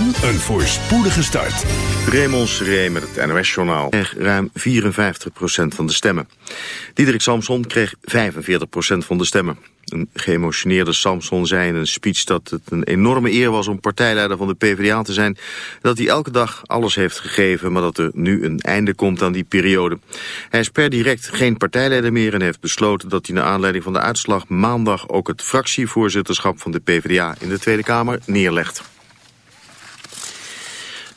en een voorspoedige start. Raymond Seré met het NOS-journaal kreeg ruim 54% van de stemmen. Diederik Samson kreeg 45% van de stemmen. Een geëmotioneerde Samson zei in een speech dat het een enorme eer was om partijleider van de PvdA te zijn. Dat hij elke dag alles heeft gegeven, maar dat er nu een einde komt aan die periode. Hij is per direct geen partijleider meer en heeft besloten dat hij naar aanleiding van de uitslag maandag ook het fractievoorzitterschap van de PvdA in de Tweede Kamer neerlegt.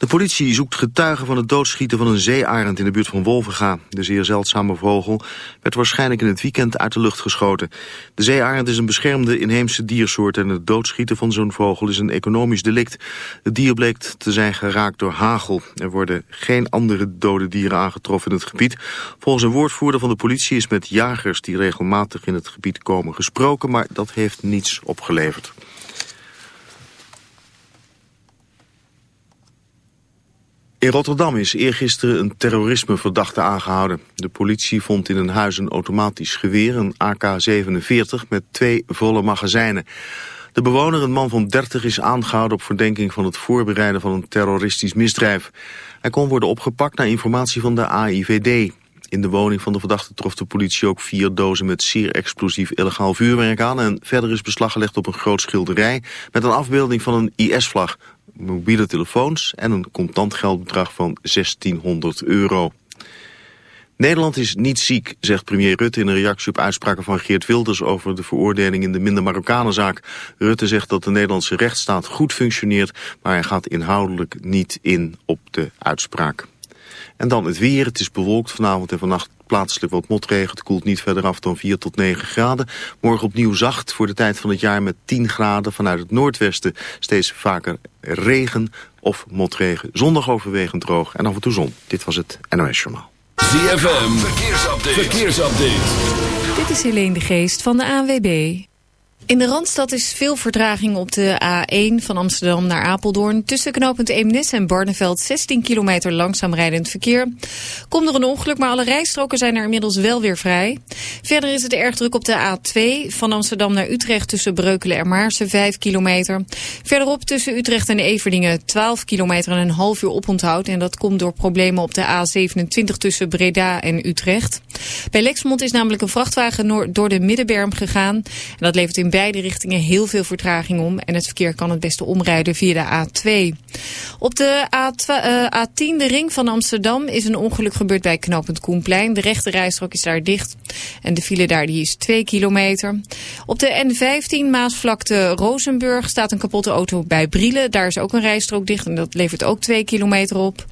De politie zoekt getuigen van het doodschieten van een zeearend in de buurt van Wolvenga. De zeer zeldzame vogel werd waarschijnlijk in het weekend uit de lucht geschoten. De zeearend is een beschermde inheemse diersoort en het doodschieten van zo'n vogel is een economisch delict. Het dier bleek te zijn geraakt door hagel. Er worden geen andere dode dieren aangetroffen in het gebied. Volgens een woordvoerder van de politie is met jagers die regelmatig in het gebied komen gesproken, maar dat heeft niets opgeleverd. In Rotterdam is eergisteren een terrorismeverdachte aangehouden. De politie vond in een huis een automatisch geweer, een AK-47 met twee volle magazijnen. De bewoner, een man van 30, is aangehouden op verdenking van het voorbereiden van een terroristisch misdrijf. Hij kon worden opgepakt na informatie van de AIVD. In de woning van de verdachte trof de politie ook vier dozen met zeer explosief illegaal vuurwerk aan. En verder is beslag gelegd op een groot schilderij met een afbeelding van een IS-vlag mobiele telefoons en een contant geldbedrag van 1600 euro. Nederland is niet ziek, zegt premier Rutte in een reactie op uitspraken van Geert Wilders over de veroordeling in de minder Marokkanenzaak. Rutte zegt dat de Nederlandse rechtsstaat goed functioneert, maar hij gaat inhoudelijk niet in op de uitspraak. En dan het weer. Het is bewolkt vanavond en vannacht plaatselijk wat motregen. Het koelt niet verder af dan 4 tot 9 graden. Morgen opnieuw zacht voor de tijd van het jaar met 10 graden. Vanuit het noordwesten steeds vaker regen of motregen. Zondag overwegend droog en af en toe zon. Dit was het NOS Journaal. ZFM, verkeersupdate. verkeersupdate. Dit is Helene de Geest van de ANWB. In de Randstad is veel vertraging op de A1 van Amsterdam naar Apeldoorn. Tussen knooppunt Eemnes en Barneveld 16 kilometer langzaam rijdend verkeer. Komt er een ongeluk, maar alle rijstroken zijn er inmiddels wel weer vrij. Verder is het erg druk op de A2 van Amsterdam naar Utrecht tussen Breukelen en Maarsen 5 kilometer. Verderop tussen Utrecht en Everdingen 12 kilometer en een half uur oponthoud. En dat komt door problemen op de A27 tussen Breda en Utrecht. Bij Lexmond is namelijk een vrachtwagen door de Middenberm gegaan. En dat levert in beide richtingen heel veel vertraging om. En het verkeer kan het beste omrijden via de A2. Op de A10, eh, de ring van Amsterdam, is een ongeluk gebeurd bij knooppunt Koenplein. De rechte rijstrook is daar dicht. En de file daar die is 2 kilometer. Op de N15 Maasvlakte Rozenburg staat een kapotte auto bij Brielen. Daar is ook een rijstrook dicht en dat levert ook 2 kilometer op.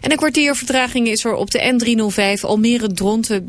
En een kwartier vertraging is er op de N305 Almere-Dronten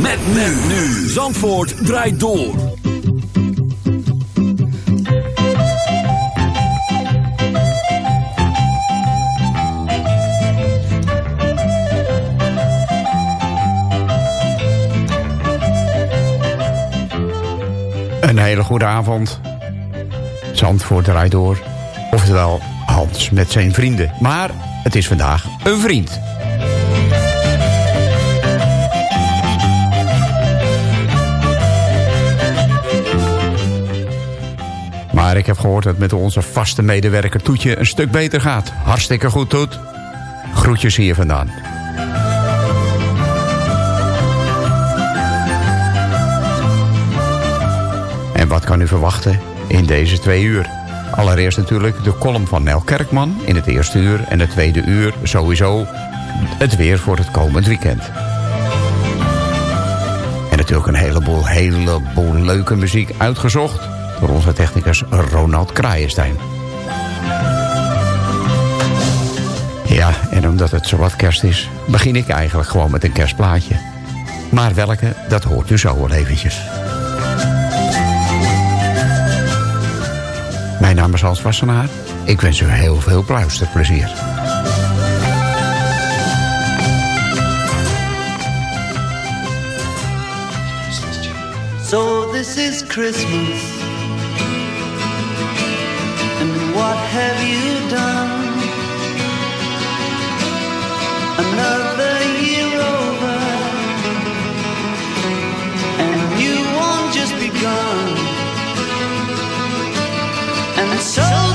Met nu. nu. Zandvoort draait door. Een hele goede avond. Zandvoort draait door. Oftewel Hans met zijn vrienden. Maar het is vandaag een vriend. Maar ik heb gehoord dat met onze vaste medewerker Toetje een stuk beter gaat. Hartstikke goed, Toet. Groetjes hier vandaan. En wat kan u verwachten in deze twee uur? Allereerst natuurlijk de column van Nel Kerkman in het eerste uur... en het tweede uur sowieso het weer voor het komend weekend. En natuurlijk een heleboel, heleboel leuke muziek uitgezocht... door onze technicus Ronald Kraaienstein. Ja, en omdat het zowat kerst is... begin ik eigenlijk gewoon met een kerstplaatje. Maar welke, dat hoort u zo wel eventjes. Mijn naam is Hans Wassenaar. Ik wens u heel veel luisterplezier. So this is Christmas. What have you done? Another year over. And you won't just begun. And so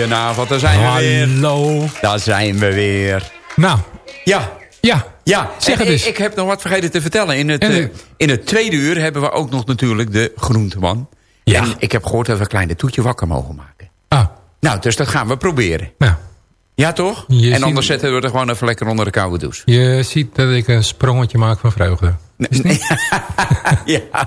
goedenavond. Daar zijn we weer. Hallo. Daar zijn we weer. Nou, Ja, ja. ja. Zeg het eens. Ik, ik heb nog wat vergeten te vertellen. In het, eh, in het tweede uur hebben we ook nog natuurlijk de groenteman. Ja. En ik heb gehoord dat we een kleine toetje wakker mogen maken. Ah, Nou, dus dat gaan we proberen. nou. Ja, toch? Je en ziet- anders zetten we er gewoon even lekker onder de koude douche. Je ziet dat ik een sprongetje maak van vreugde. ja.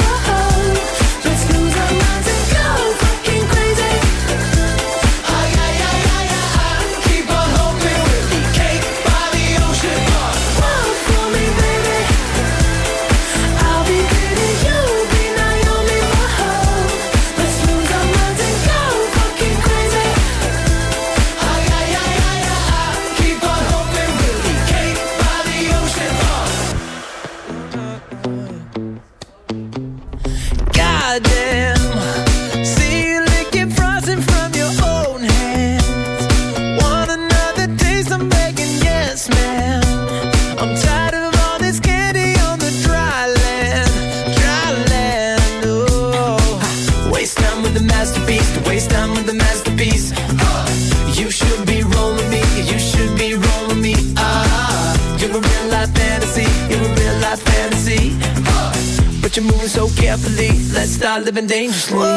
Living dangerously.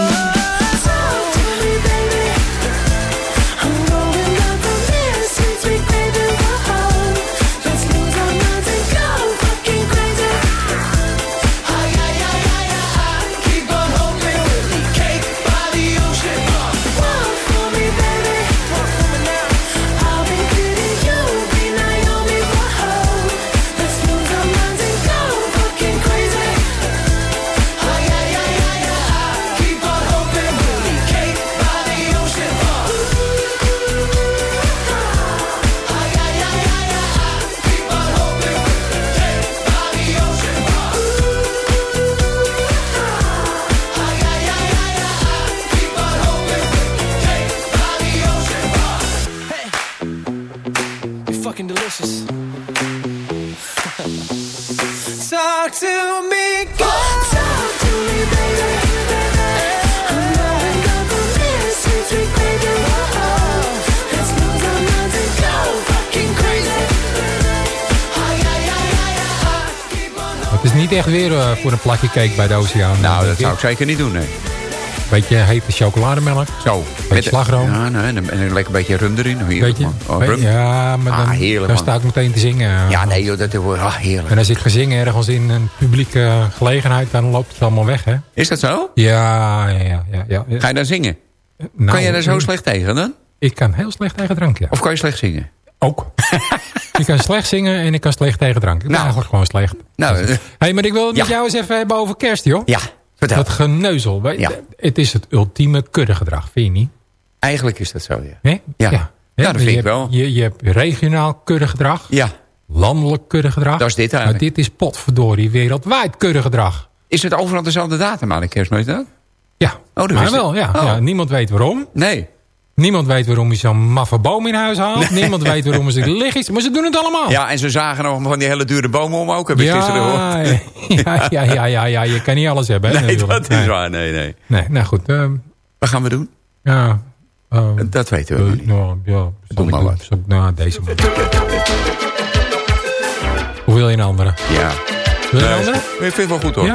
Voor een plakje cake bij de Oceaan. Nou, dat zou ik zeker niet doen, nee. Beetje hete chocolademelk. Zo. Beetje slagroom. Ja, nee, en, een- en een lekker beetje rum erin. Heerlijk, Beetje, man. Oh, rum. ja, maar dan, Ah, heerlijk, dan sta ik meteen te zingen. Ja, nee, joh, dat wordt ah, heerlijk. En als ik ga zingen ergens in een publieke gelegenheid, dan loopt het allemaal weg, hè? Is dat zo? Ja, ja, ja. ja, ja. Ga je dan zingen? Nou, kan je daar zo eh, slecht tegen dan? Ik kan heel slecht tegen drank, ja. Of kan je slecht zingen? Ook. ik kan slecht zingen en ik kan slecht tegen drank. Ik Nou. eigenlijk gewoon slecht. Nou, eh, hey, maar ik wil het met jou eens even hebben over kerst, joh. ja, vertel. Dat geneuzel. Ja. Het is het ultieme kuddegedrag, vind je niet? Eigenlijk is dat zo, ja. Ja. Ja, dat maar vind je ik hebt- wel. Je, je hebt regionaal kuddegedrag, Ja. landelijk kuddegedrag. Dat is dit Maar eigenlijk. dit is potverdorie wereldwijd kuddegedrag. Is het overal dezelfde datum aan de kerstmis dan? Ja, dat maar wel. Ja, Oh. ja, niemand weet waarom. Nee. Niemand weet waarom je zo'n maffe boom in huis haalt. Niemand weet waarom ze liggen. Maar ze doen het allemaal. Ja, en ze zagen nog van die hele dure bomen om ook, heb ik gisteren gehoord. ja, ja, ja, ja, ja, je kan niet alles hebben. Hè, Nee, natuurlijk. dat is nee. waar. Nee, nee. Nee, nou goed. ehm, Wat gaan we doen? ja, ehm, Dat weten we nog niet. nou, ja, Doe maar doen? wat. Zal ik- nou, deze man. Hoe wil je een andere? Ja. Wil je een andere? ik vind het wel goed hoor. Ja?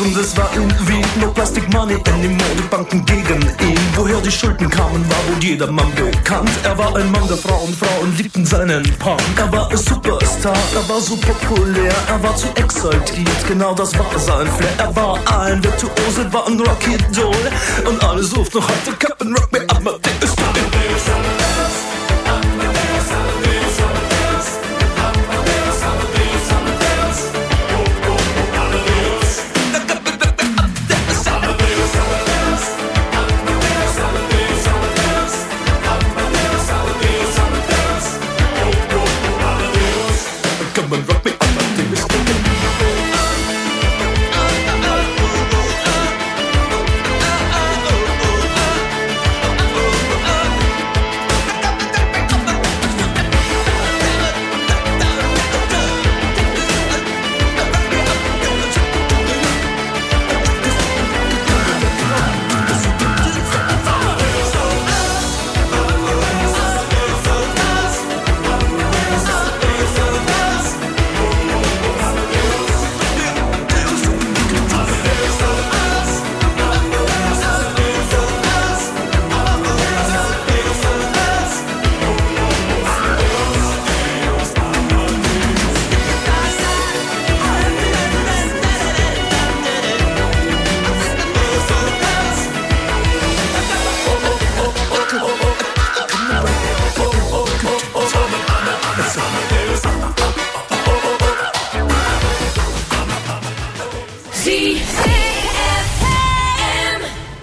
und es war Wien nur Plastic Money in die Modebanken gegen ihn. Woher die Schulden kamen, war wohl jedermann bekannt. Er war ein Mann der Frauen, Frauen liebten seinen Punk. Er war ein Superstar, er war so populär, er war zu exaltiert, genau das war sein Flair. Er war ein Virtuose, war ein Rocky Doll und alle suchten noch heute Captain Rock Me Amadeus.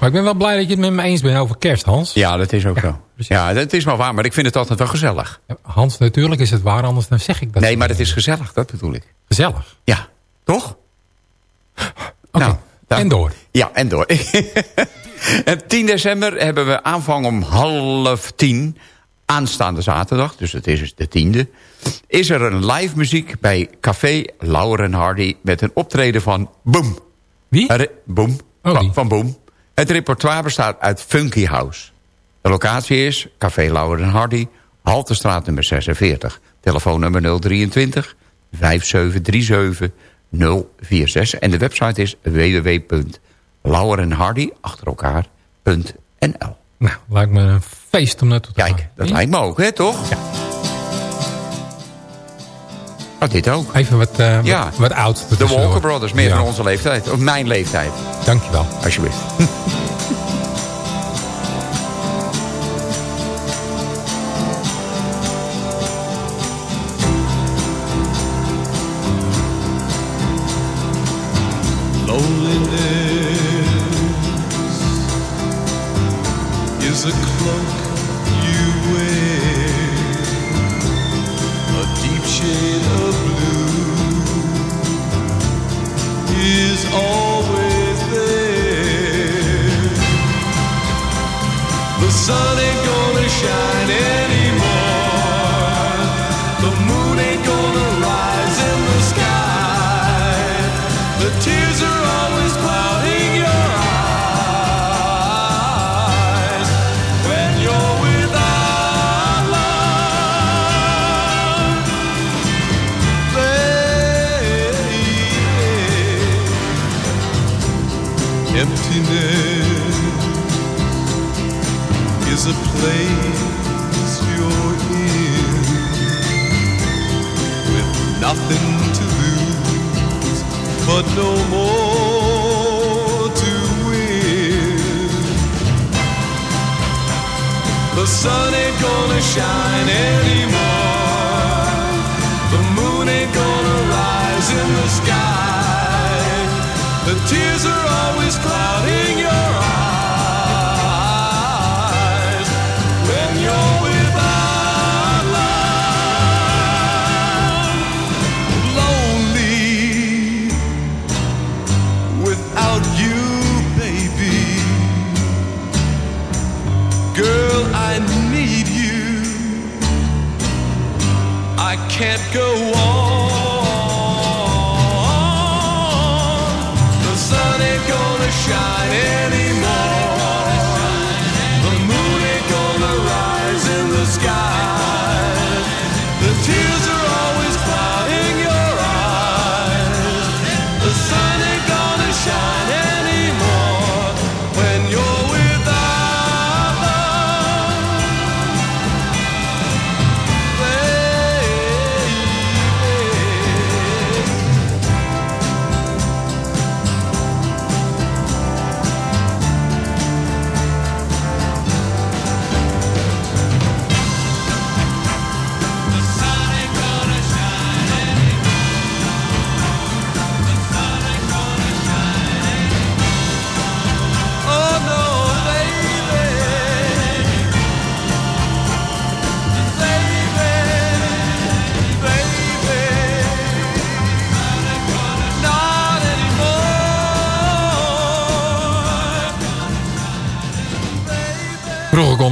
Maar ik ben wel blij dat je het met me eens bent over kerst, Hans. Ja, dat is ook zo. Ja, dat is wel waar, maar ik vind het altijd wel gezellig. Hans, natuurlijk is het waar, anders dan zeg ik dat. Nee, maar het is gezellig, dat bedoel ik. Gezellig? Ja, toch? Oké, dan- en door. Ja, en door. en 10 december hebben we aanvang om half tien. Aanstaande zaterdag, dus het is de tiende. Is er een live muziek bij Café Lauren Hardy... met een optreden van Boom. Wie? Boom. Oh, van, van Boom. Het repertoire bestaat uit Funky House. De locatie is Café Lauren Hardy, Haltestraat nummer 46. Telefoonnummer 023 5737 046. En de website is www.laurenhardy, achter elkaar.nl. Nou, lijkt me een feest om naartoe te gaan. Kijk, dat lijkt me ook, hè, toch? Ja. Oh, dit ook. Even wat, Ja. wat, wat oud. De Walker Brothers, meer Ja. van onze leeftijd. Of mijn leeftijd, Dankjewel. alsjeblieft. a place you're in with nothing to lose but no more to win. The sun ain't gonna shine anymore.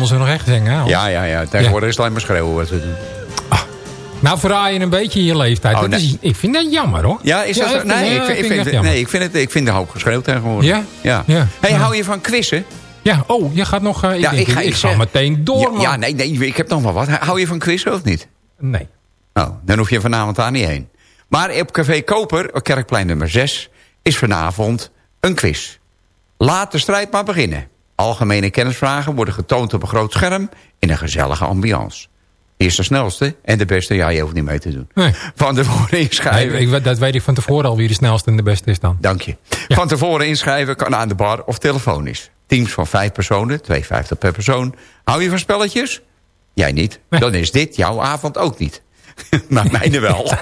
Konden ze nog echt zingen. hè? Ja, ja, ja. Tegenwoordig is het alleen maar schreeuwen wat ze doen. Nou verraai je een beetje je leeftijd. Oh, Dat nee. is, ik vind dat jammer hoor. Ja, is dat Nee, ik, vind, ik, vind, nee ik, vind het, ik vind de hoop geschreeuwd tegenwoordig. Ja? Ja. Ja. Hey, hou je van quizzen? Ja, oh, je gaat nog... eh, ik, Ja, denk, ik, ik, ga zeg- meteen door, man. ja, nee, nee, ik heb nog wel wat. Hou je van quizzen of niet? Nee. Nou, dan hoef je vanavond daar niet heen. Maar op Café Koper, op Kerkplein nummer 6... is vanavond een quiz. Laat de strijd maar beginnen. Algemene kennisvragen worden getoond op een groot scherm... in een gezellige ambiance. Eerst de snelste en de beste, ja, je hoeft niet mee te doen. Nee. Van tevoren inschrijven. Nee, ik, dat weet ik van tevoren al wie de snelste en de beste is dan. Dank je. Van tevoren inschrijven kan aan de bar of telefonisch. Teams van vijf personen, 2,50 per persoon. Hou je van spelletjes? Jij niet. Dan is dit jouw avond ook niet. maar mijne wel.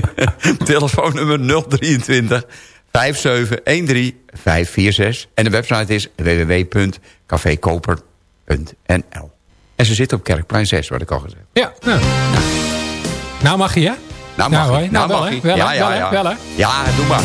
Telefoonnummer 023 5713 546. En de website is www.cafekoper.nl. En ze zitten op Kerkplein 6, wat ik al gezegd. Ja, nou. Nou mag je, hè? Nou mag hoor. je. Nou, wel, mag je. Wel, ja, ja, ja. Wel, hè? Ja, doe maar.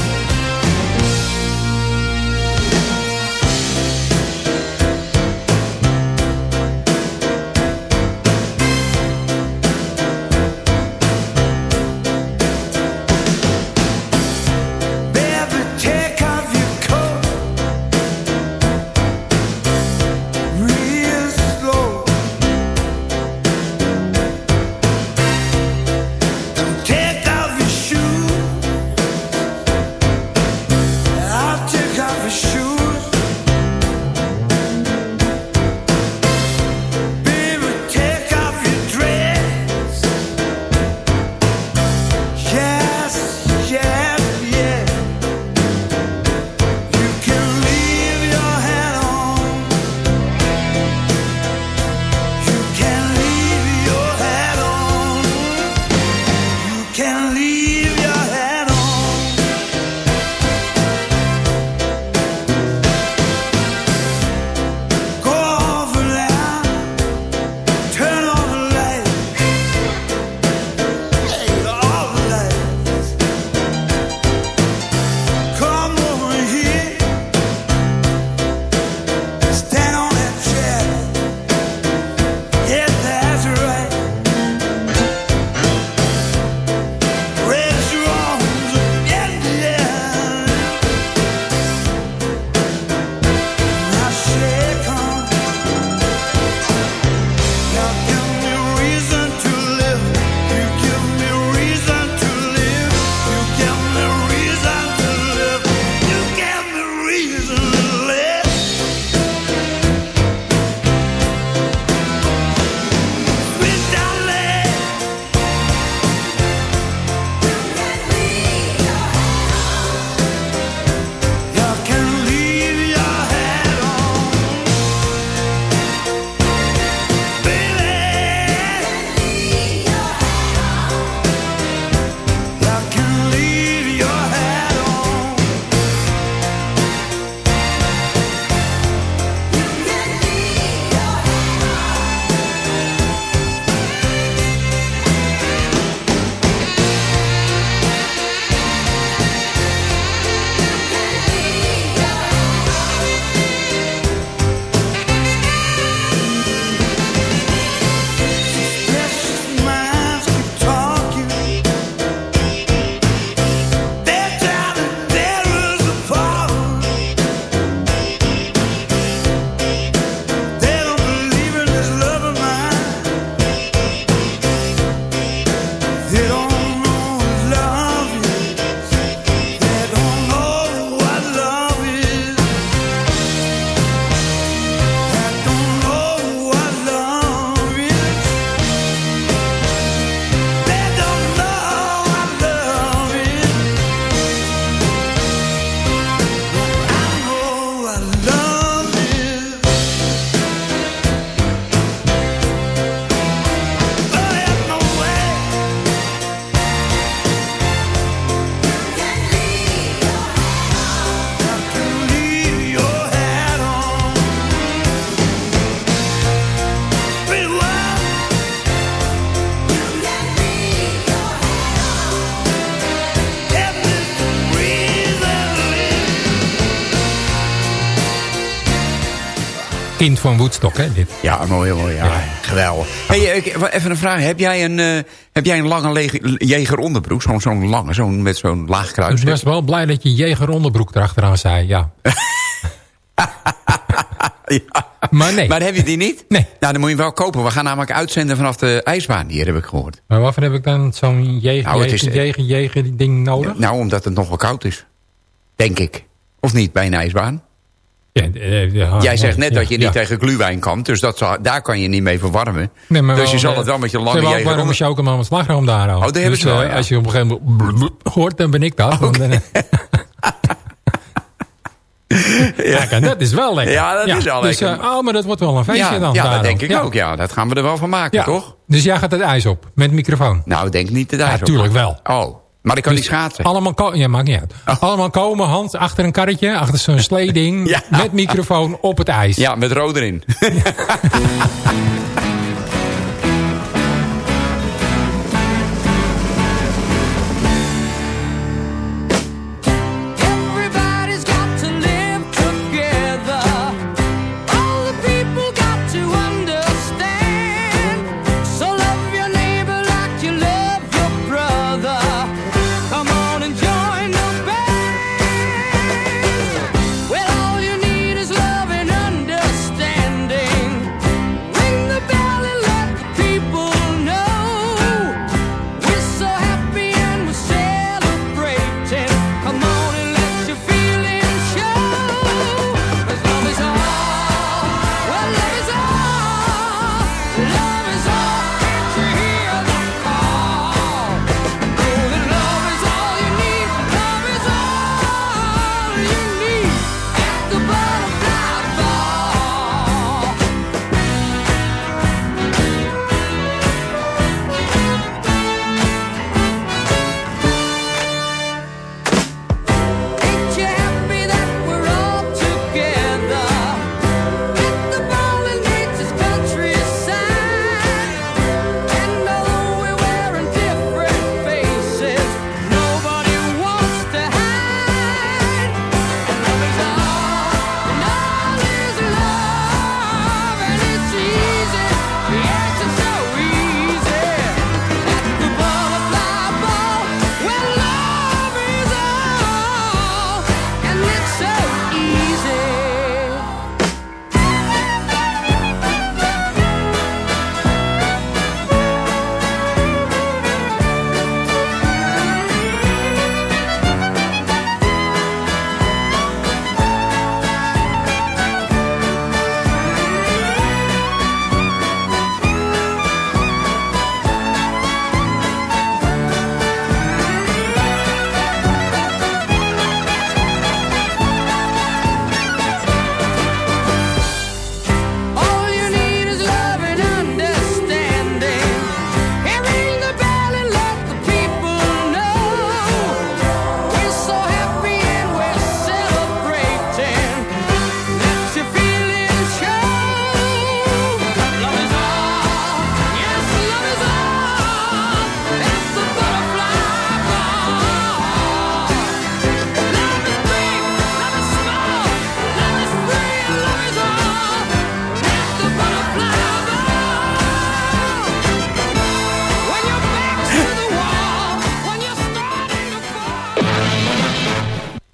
Kind van Woodstock, hè, dit. Ja, mooi, mooi. Ja. Geweldig. Hey, ik- even een vraag. Heb jij een, eh, heb jij een lange jeger onderbroek? Zo'n zo'n lange, zo'n met zo'n laag kruis? Ik was wel blij dat je Jeger onderbroek erachteraan zei, ja. Maar nee. Maar heb je die niet? Nee. Nou, dan moet je hem wel kopen. We gaan namelijk uitzenden vanaf de ijsbaan hier, heb ik gehoord. Maar waarvoor heb ik dan zo'n Jeger, Nou, Jeger, Jeger, Jeger ding nodig? Nou, omdat het nog wel koud is. Denk ik. Of niet, bij een ijsbaan? Ja, eh, ja, Jij ja, zegt net ja, dat je niet ja. tegen gluwijn kan. Dus dat daar kan je niet mee verwarmen. Nee, maar dus wel, je zal eh, het wel met je lange hebben ook jeger warme onder... chocomel met slagroom daar al. Oh, dus, wel, eh, ja. Als je op een gegeven moment hoort, dan ben ik dat. Dan- Kijk, dat is wel lekker. Ja, dat is wel dus, lekker. eh, oh, maar dat wordt wel een feestje Ja, dan. ja dat denk ik ook. Ja, dat gaan we er wel van maken, Ja. toch? Dus jij gaat het ijs op, met microfoon. Nou, denk niet dat hij Ja, zo tuurlijk gaat. wel. Oh, maar ik kan Dus niet schaatsen. Allemaal, ja, maakt niet uit. Allemaal komen, hand achter een karretje, achter zo'n sleeding, Ja. met microfoon op het ijs. Ja, met rood erin.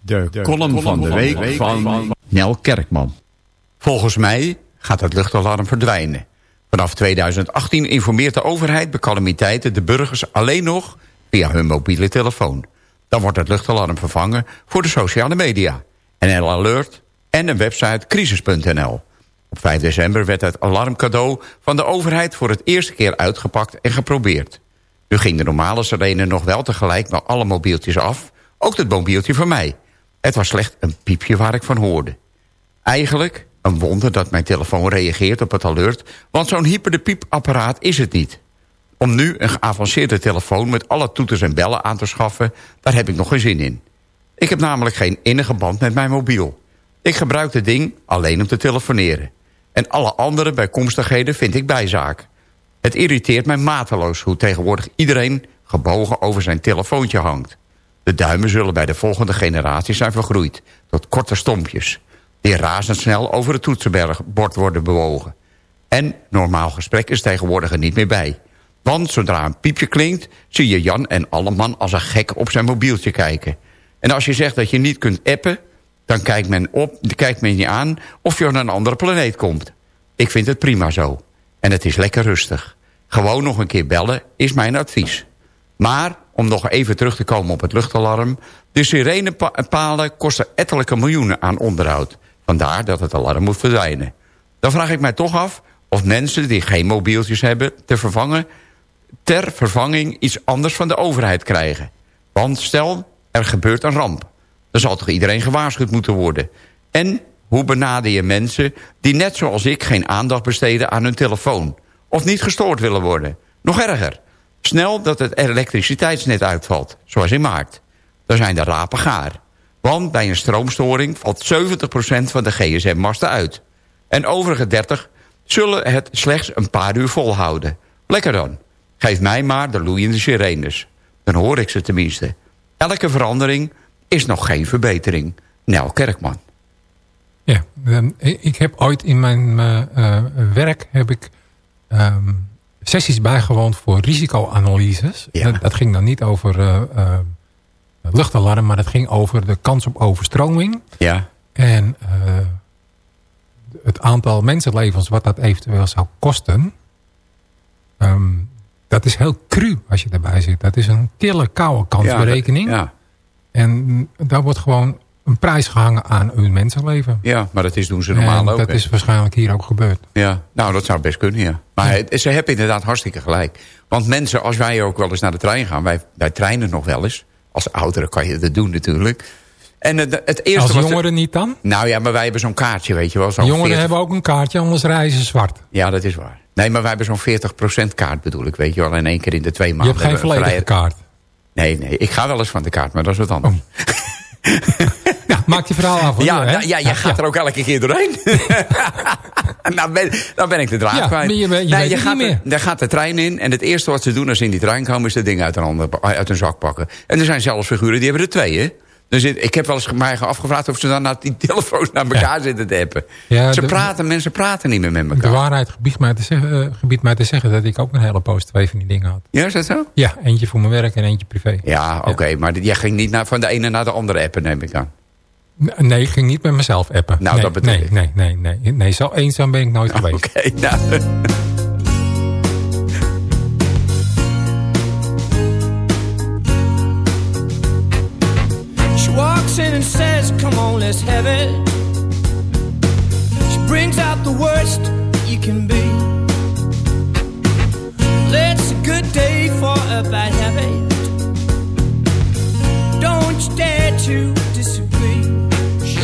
fall. De, column van de week van Nel Kerkman. Volgens mij gaat het luchtalarm verdwijnen. Vanaf 2018 informeert de overheid bij calamiteiten de burgers alleen nog via hun mobiele telefoon. Dan wordt het luchtalarm vervangen voor de sociale media. NL Alert en een website crisis.nl. Op 5 december werd het alarmcadeau van de overheid voor het eerste keer uitgepakt en geprobeerd. Nu ging de normale sirene nog wel tegelijk met alle mobieltjes af. Ook het mobieltje van mij. Het was slecht een piepje waar ik van hoorde. Eigenlijk een wonder dat mijn telefoon reageert op het alert... want zo'n hyperde piepapparaat is het niet. Om nu een geavanceerde telefoon met alle toeters en bellen aan te schaffen... daar heb ik nog geen zin in. Ik heb namelijk geen innige band met mijn mobiel. Ik gebruik het ding alleen om te telefoneren. En alle andere bijkomstigheden vind ik bijzaak. Het irriteert mij mateloos hoe tegenwoordig iedereen gebogen over zijn telefoontje hangt. De duimen zullen bij de volgende generatie zijn vergroeid tot korte stompjes. die razendsnel over het toetsenbord worden bewogen. En normaal gesprek is tegenwoordig er niet meer bij. Want zodra een piepje klinkt, zie je Jan en Alleman als een gek op zijn mobieltje kijken. En als je zegt dat je niet kunt appen, dan kijkt men, op, kijkt men je aan of je van een andere planeet komt. Ik vind het prima zo. En het is lekker rustig. Gewoon nog een keer bellen is mijn advies. Maar, om nog even terug te komen op het luchtalarm... de sirenepalen kosten ettelijke miljoenen aan onderhoud. Vandaar dat het alarm moet verdwijnen. Dan vraag ik mij toch af of mensen die geen mobieltjes hebben... te vervangen, ter vervanging iets anders van de overheid krijgen. Want stel, er gebeurt een ramp. Dan zal toch iedereen gewaarschuwd moeten worden. En hoe benader je mensen die net zoals ik... geen aandacht besteden aan hun telefoon... of niet gestoord willen worden? Nog erger. Snel dat het elektriciteitsnet uitvalt, zoals in maart. Dan zijn de rapen gaar. Want bij een stroomstoring valt 70% van de gsm-masten uit. En overige 30 zullen het slechts een paar uur volhouden. Lekker dan. Geef mij maar de loeiende sirenes. Dan hoor ik ze tenminste. Elke verandering is nog geen verbetering. Nel Kerkman. Ja, ik heb ooit in mijn eh, eh, werk heb ik ehm, sessies bijgewoond voor risicoanalyses. Dat, dat ging dan niet over eh, luchtalarm, maar dat ging over de kans op overstroming. Ja. En eh, het aantal mensenlevens wat dat eventueel zou kosten. ehm, dat is heel cru als je erbij zit. Dat is een kille koude kansberekening. Ja, dat- ja. En daar wordt gewoon een prijs gehangen aan een mensenleven. Ja, maar dat is, doen ze normaal En ook. dat is waarschijnlijk hier ook gebeurd. Ja, nou dat zou best kunnen, ja. Maar ze hebben inderdaad hartstikke gelijk. Want mensen, als wij ook wel eens naar de trein gaan... wij, wij trainen nog wel eens. Als ouderen kan je dat doen natuurlijk. En het, het eerste Als de- jongeren niet dan? Nou ja, maar wij hebben zo'n kaartje, weet je wel. Jongeren 40 hebben ook een kaartje, anders reizen ze zwart. Ja, dat is waar. Nee, maar wij hebben zo'n 40% kaart bedoel ik, weet je wel. In één keer in de twee Je maanden. hebt geen volledige vrije- kaart. Nee, nee, ik ga wel eens van de kaart, maar dat is wat anders. Ja, maak je verhaal af. Ja, nou, ja, jij gaat er ook elke keer doorheen. nou, ben, dan ben ik de draad Ja, kwijt. je weet- je gaat niet daar gaat de trein in. En het eerste wat ze doen als ze in die trein komen... is dat ding uit een, ander, uit een zak pakken. En er zijn zelfs figuren die hebben er twee, hè? Dus ik heb wel eens mij afgevraagd of ze dan naar die telefoons naar elkaar zitten te appen. Ja, ze de- praten, mensen praten niet meer met De elkaar. waarheid gebiedt mij, te zeggen, eh, gebiedt mij te zeggen dat ik ook een hele poos twee van die dingen had. Ja, is dat zo? Ja, eentje voor mijn werk en eentje privé. Ja, oké, maar jij ging niet naar, van de ene naar de andere appen, neem ik aan. Nee, ik ging niet met mezelf appen. Nou, nee, dat bedoel nee, ik. Nee, nee, nee, nee. Zo eenzaam ben ik nooit geweest. Oké, nou. She walks in and says, Come on, let's have it. She brings out the worst you can be. It's a good day for a bad habit. Don't you dare to disagree.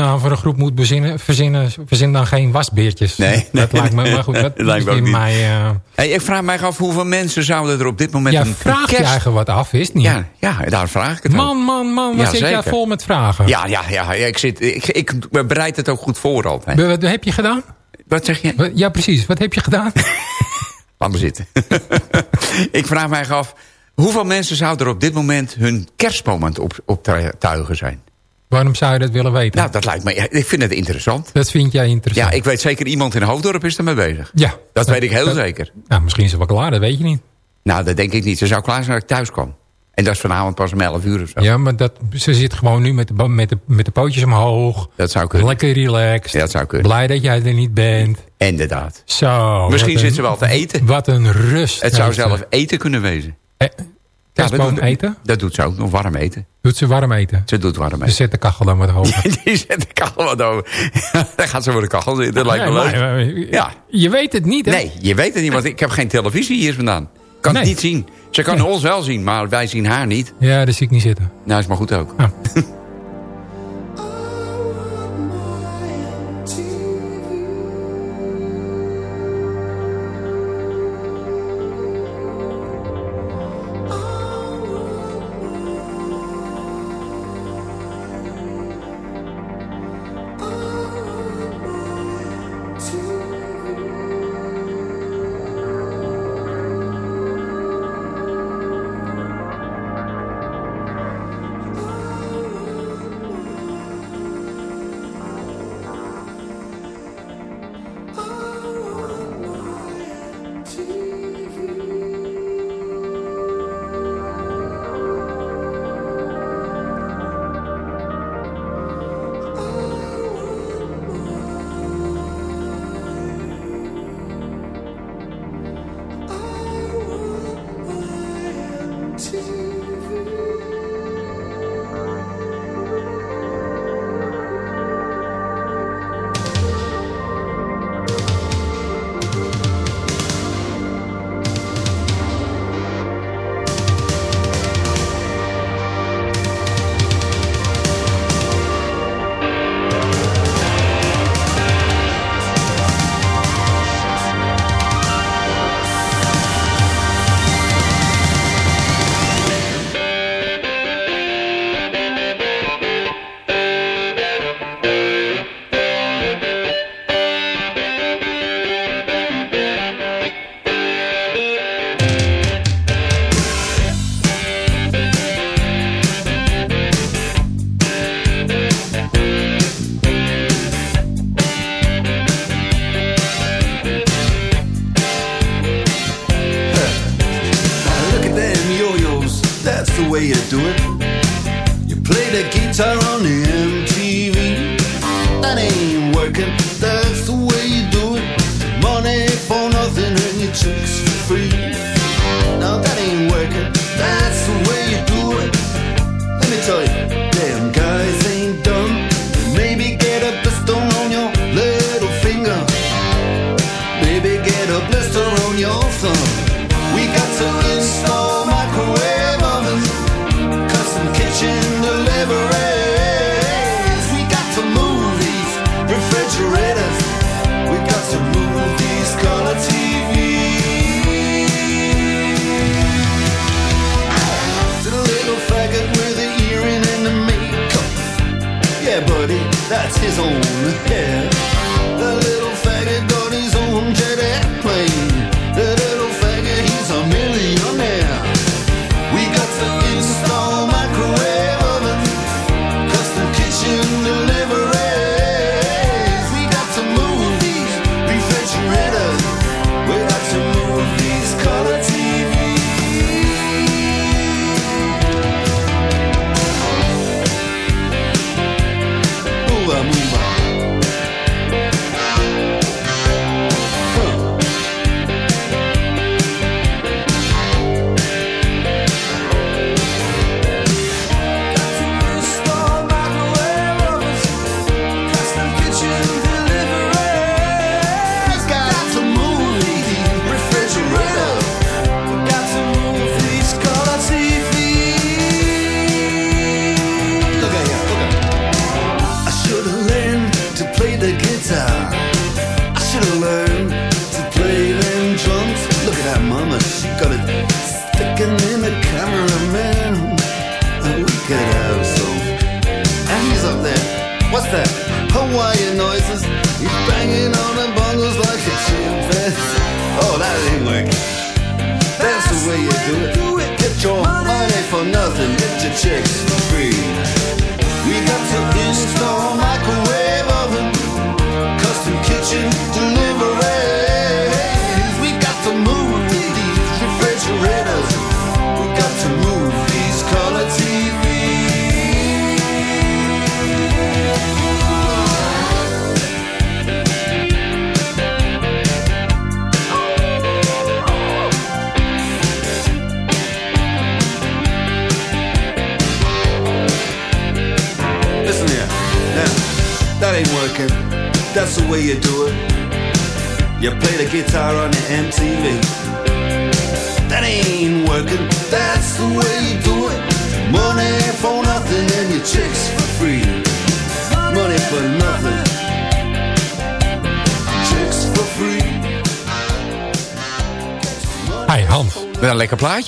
Naam voor een groep moet bezinnen, verzinnen, verzin dan geen wasbeertjes. Nee, dat lijkt me, maar goed, dat, Dat lijkt me ook niet. mij, eh, Hey, ik vraag mij af hoeveel mensen zouden er op dit moment ja, een, vraag je kerst... eigenlijk wat af, is het niet? Ja, ja, daar vraag ik het man, ook. man, man, wat Ja, zit jij vol met vragen? Ja, ja, ja, ja, ik, zit, ik, ik bereid het ook goed voor altijd. Wat, wat heb je gedaan? Wat zeg je? Ja, precies. Wat heb je gedaan? Laat me zitten. ik vraag mij af, hoeveel mensen zouden er op dit moment hun het op, optuigen zijn? Waarom zou je dat willen weten? Nou, dat lijkt me, ik vind het interessant. dat vind jij interessant. Ja, ik weet zeker iemand in Hoofddorp is ermee bezig. Ja. Dat weet ik heel dat- zeker. Nou, misschien is het wel klaar, dat weet je niet. Nou, dat denk ik niet. Ze zou klaar zijn dat ik thuis kwam. En dat is vanavond pas om 11 uur of zo. Ja, maar dat, ze zit gewoon nu met de, met, de, met de pootjes omhoog. Dat zou kunnen. Lekker relaxed. Ja, dat zou kunnen. Blij dat jij er niet bent. Inderdaad. Zo. Misschien wat zit een- ze wel te eten. Wat een rust. Het zou ze. zelf eten kunnen wezen. Eh, Ja, kerstboom doet, eten? Dat doet ze ook nog, warm eten. Doet ze warm eten? Ze doet warm Ze eten. zet de kachel dan wat hoger. Die zet de kachel wat over. Dan gaat ze voor de kachel zitten. Dat lijkt me leuk. maar, Ja. Je weet het niet, hè? Nee, je weet het niet, want ik heb geen televisie hier vandaan. Kan het niet zien. Ze kan Nee. ons wel zien, maar wij zien haar niet. Ja, daar zie ik niet zitten. Nou, is maar goed ook. Ah.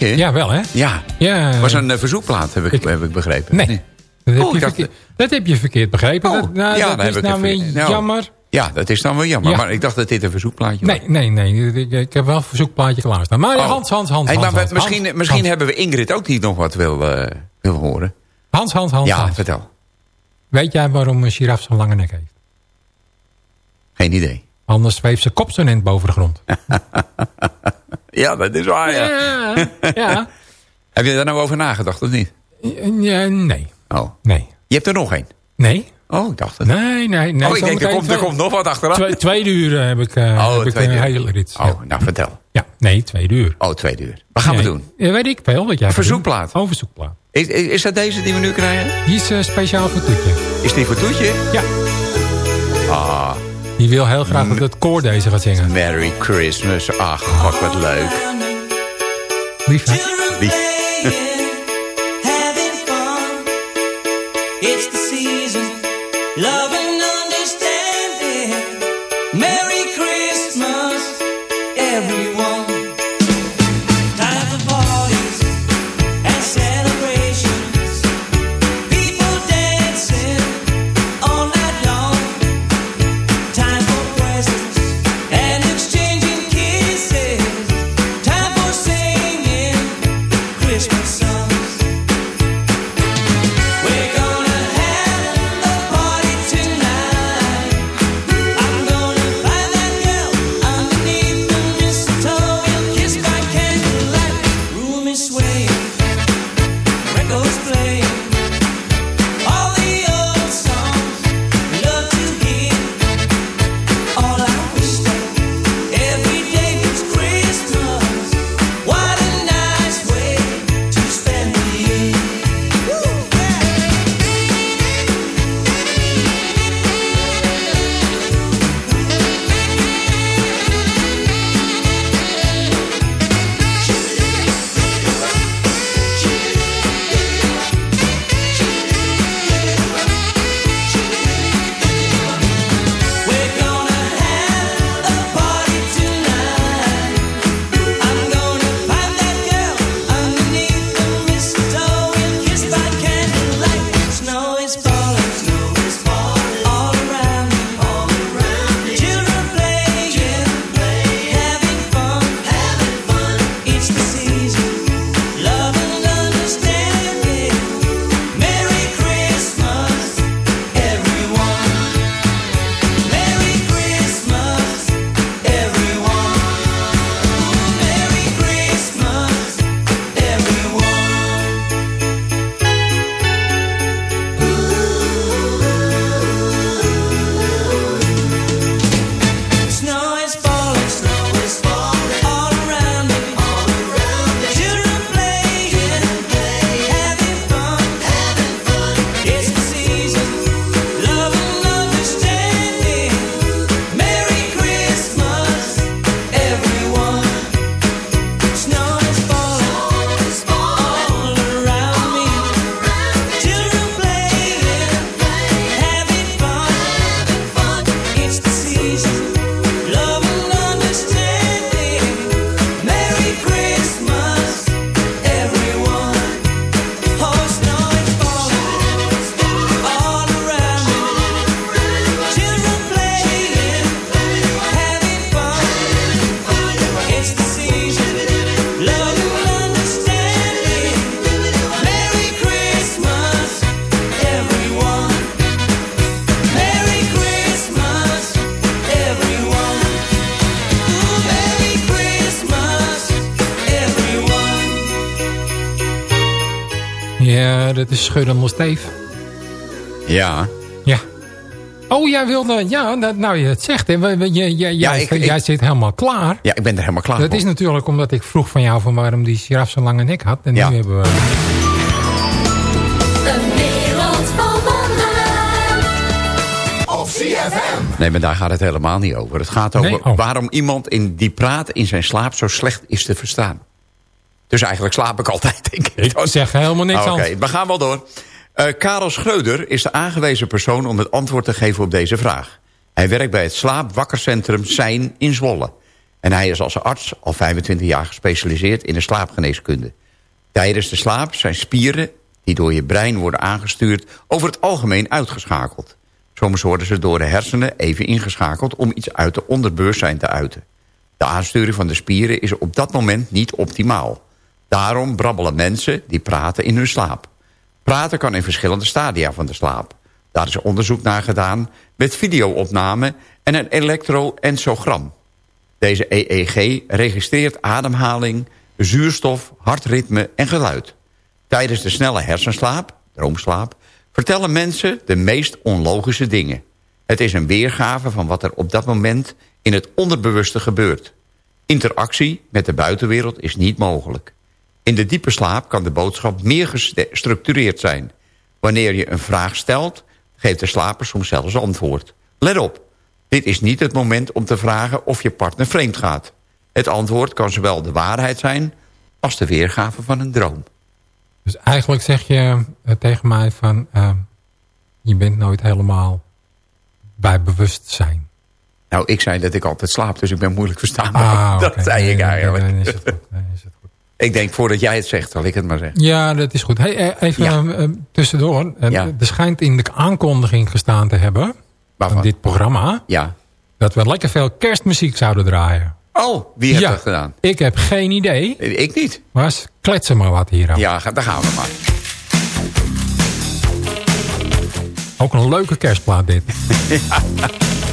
plaatje, hè? Ja, wel hè? Ja. Ja. was een eh, verzoekplaat, heb ik, heb ik begrepen. Nee. Dat heb, Oh, dat heb je verkeerd begrepen. Oh, dat nou, ja, dat dan is nou weer nou, jammer. Ja, dat is dan wel jammer. Ja. Maar ik dacht dat dit een verzoekplaatje was. Nee, nee, nee. Ik, heb wel een verzoekplaatje klaarstaan. Maar Oh. Hans, Hans, Hans, Hey, Hans, maar we- Hans, misschien, Hans, misschien hebben we Ingrid ook niet nog wat wil, eh, wil horen. Hans, Hans, Hans, ja, vertel. Weet jij waarom een giraf zo'n lange nek heeft? Geen idee. Anders zweeft zijn kop zo net boven de grond. Ja, dat is waar, ja. Ja, ja. Heb je daar nou over nagedacht, of niet? Ja, nee. Oh. Nee. Je hebt er nog één? Nee. Oh, ik dacht het. Nee, nee, nee. oh, ik denk, er komt, er twee- komt nog wat achteraan. Twee, tweede uur eh, heb ik, eh Oh, heb ik een uur. hele rit. Oh, nou vertel. Ja, nee, tweede uur. Oh, tweede uur. Wat gaan we doen? Ja, weet ik veel wat jij Verzoekplaat. Oh, verzoekplaat. Is, is, is dat deze die we nu krijgen? Die is eh, speciaal voor Toetje. Is die voor Toetje? Ja. Ah, Die wil heel graag dat het koor deze gaat zingen. Merry Christmas. Ach, god, wat leuk. Lief, hè? Lief. Dat is Scheurende Steef. Ja. Ja. Oh, jij wilde... Ja, dat, nou je het zegt. Hè. We- we- je- je- Ja, jij, ik- ik- jij zit helemaal klaar. Ja, ik ben er helemaal klaar Dat voor. is natuurlijk omdat ik vroeg van jou van waarom die giraf zo'n lange nek had. En Ja. nu hebben we... Een wereld van wonderen. Op CFM. Nee, maar daar gaat het helemaal niet over. Het gaat over Nee? Oh. waarom iemand in die praat in zijn slaap zo slecht is te verstaan. Dus eigenlijk slaap ik altijd, denk ik. Ik zeg helemaal niks Oké, we gaan wel door. Eh, Karel Schreuder is de aangewezen persoon om het antwoord te geven op deze vraag. Hij werkt bij het slaapwakkercentrum Zijn in Zwolle. En hij is als arts al 25 jaar gespecialiseerd in de slaapgeneeskunde. Tijdens de slaap zijn spieren die door je brein worden aangestuurd... over het algemeen uitgeschakeld. Soms worden ze door de hersenen even ingeschakeld... om iets uit de onderbewustzijn te uiten. De aansturing van de spieren is op dat moment niet optimaal. Daarom brabbelen mensen die praten in hun slaap. Praten kan in verschillende stadia van de slaap. Daar is onderzoek naar gedaan met videoopname en een elektroensogram. Deze EEG registreert ademhaling, zuurstof, hartritme en geluid. Tijdens de snelle hersenslaap, droomslaap, vertellen mensen de meest onlogische dingen. Het is een weergave van wat er op dat moment in het onderbewuste gebeurt. Interactie met de buitenwereld is niet mogelijk. In de diepe slaap kan de boodschap meer gestructureerd zijn. Wanneer je een vraag stelt, geeft de slaper soms zelfs antwoord. Let op, dit is niet het moment om te vragen of je partner vreemd gaat. Het antwoord kan zowel de waarheid zijn als de weergave van een droom. Dus eigenlijk zeg je eh, tegen mij van... eh, je bent nooit helemaal bij bewustzijn. Nou, ik zei dat ik altijd slaap, dus ik ben moeilijk verstaanbaar. Ah, dat zei ik eigenlijk. Ik denk, voordat jij het zegt, zal ik het maar zeggen. Ja, dat is goed. Hey, eh, even Ja. eh, tussendoor. Eh, Ja. Er schijnt in de aankondiging gestaan te hebben... Waarvan? van dit programma... Ja. dat we lekker veel kerstmuziek zouden draaien. Oh, wie heeft ja, dat gedaan? Ik heb geen idee. Ik niet. Maar kletsen maar wat hier aan. Ja, daar gaan we maar. Ook een leuke kerstplaat dit.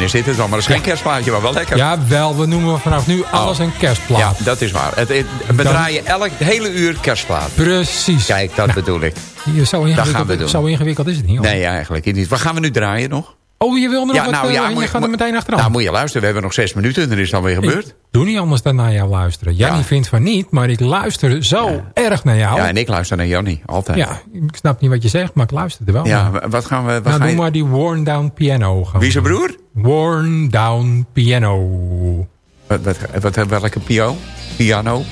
Nou, dan is dit het wel. Maar dat is geen kerstplaatje, maar wel lekker. Ja, wel. We noemen vanaf nu alles een kerstplaat. Ja, dat is waar. Het, het, we Dan- draaien elk het hele uur kerstplaat. Precies. Kijk, dat bedoel ik. Hier, Zo Dat gaan we ingewikkeld, doen. zo ingewikkeld is het niet. hoor. Nee, eigenlijk niet. Wat gaan we nu draaien nog? Oh, je wil er nog wat, eh, je gaat er meteen achteraan. Nou, moet je luisteren. We hebben nog zes minuten en dan is het alweer gebeurd. Ik doe niet anders dan naar jou luisteren. Jannie vindt van niet, maar ik luister zo erg naar jou. Ja, en ik luister naar Jannie. Altijd. Ja, ik snap niet wat je zegt, maar ik luister er wel Ja, naar. wat gaan we... Wat Nou, doe je- maar die worn down piano. Gaan Wie zijn broer? Worn down piano. Wat, wat, wat, welke piano? Piano?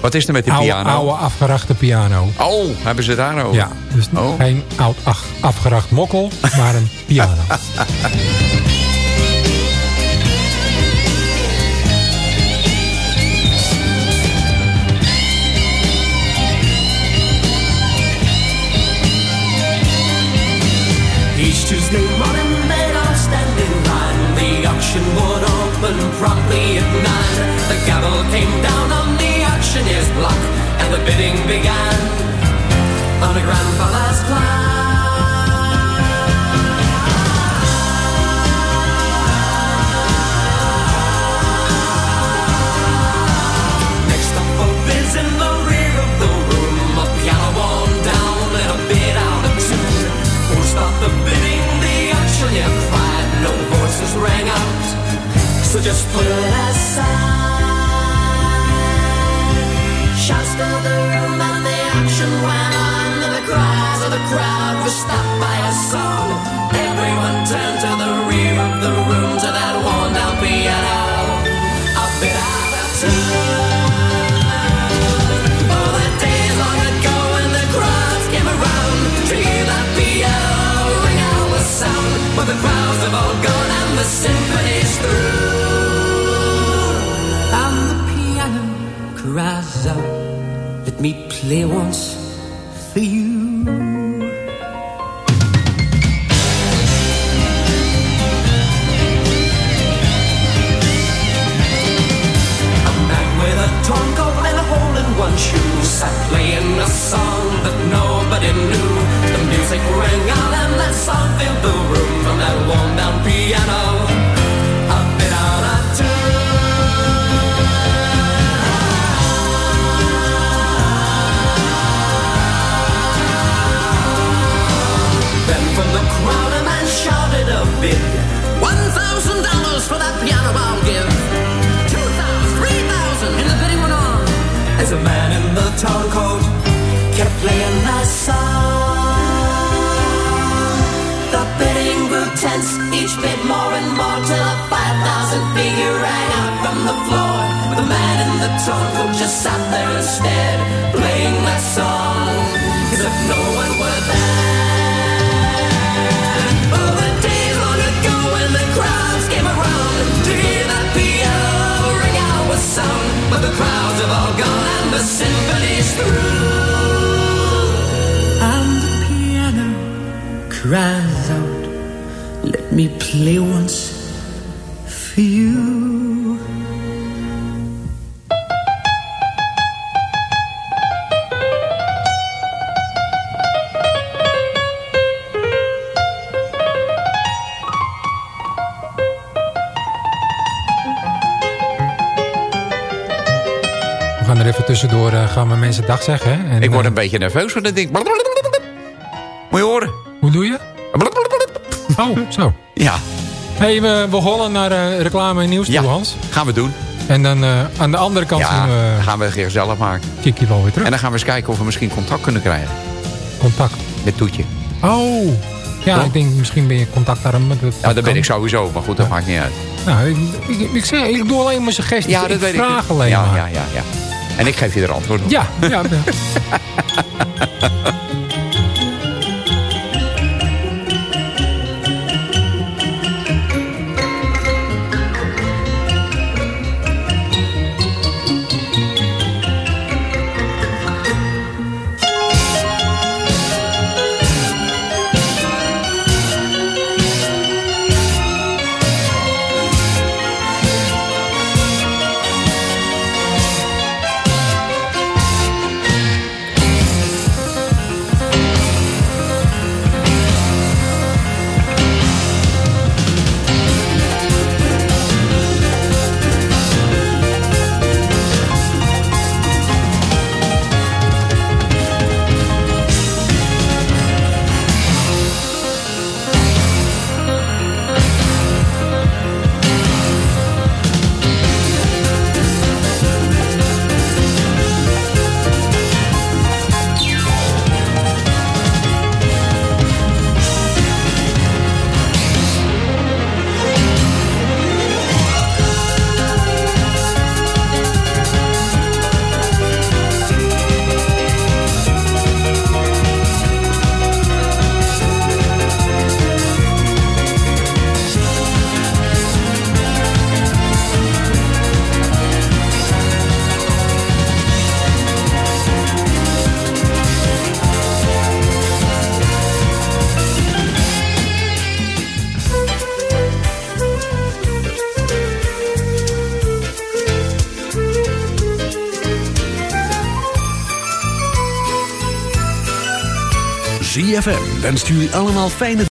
Wat is er met die Oude, piano? oude afgerachte piano. Oh, hebben ze daar over? Ja, dus Oh. geen oud ach- afgeracht mokkel, maar een piano. open promptly at nine. The gavel came down on the auctioneer's block, and the bidding began on a grandfather's clock. Next so just put it aside. Shouts filled the room and the auction went on, and the cries of the crowd were stopped by a song. Everyone turned to the rear of the room to that worn down piano, a bit out of tune. But the crowds have all gone and the symphony's through. Play once for you. A man with a coat and a hole in one shoe sat playing a song that nobody knew. The music rang out and that song En, Ik word een beetje nerveus van dit ding. Moet je horen? Hoe doe je? Oh, zo. Ja. Hey, we begonnen naar eh, reclame en nieuws toe, Hans. gaan we doen. En dan eh, aan de andere kant Ja, zien we gaan we het gezellig maken. Kikkie wel weer terug. En dan gaan we eens kijken of we misschien contact kunnen krijgen. Contact. Met Toetje. Oh, ja, Toch? ik denk misschien ben je contactarm. maar Dat, Ja, dat ben ik sowieso. Maar goed, dat maakt niet uit. Nou, ik, ik, ik, zeg, ik doe alleen maar suggesties. Ja, dat ik weet vraag ik. alleen ja, maar. ja, ja, ja. En ik geef je er antwoord op. Ja, ja. ja. 3FM wenst jullie allemaal fijne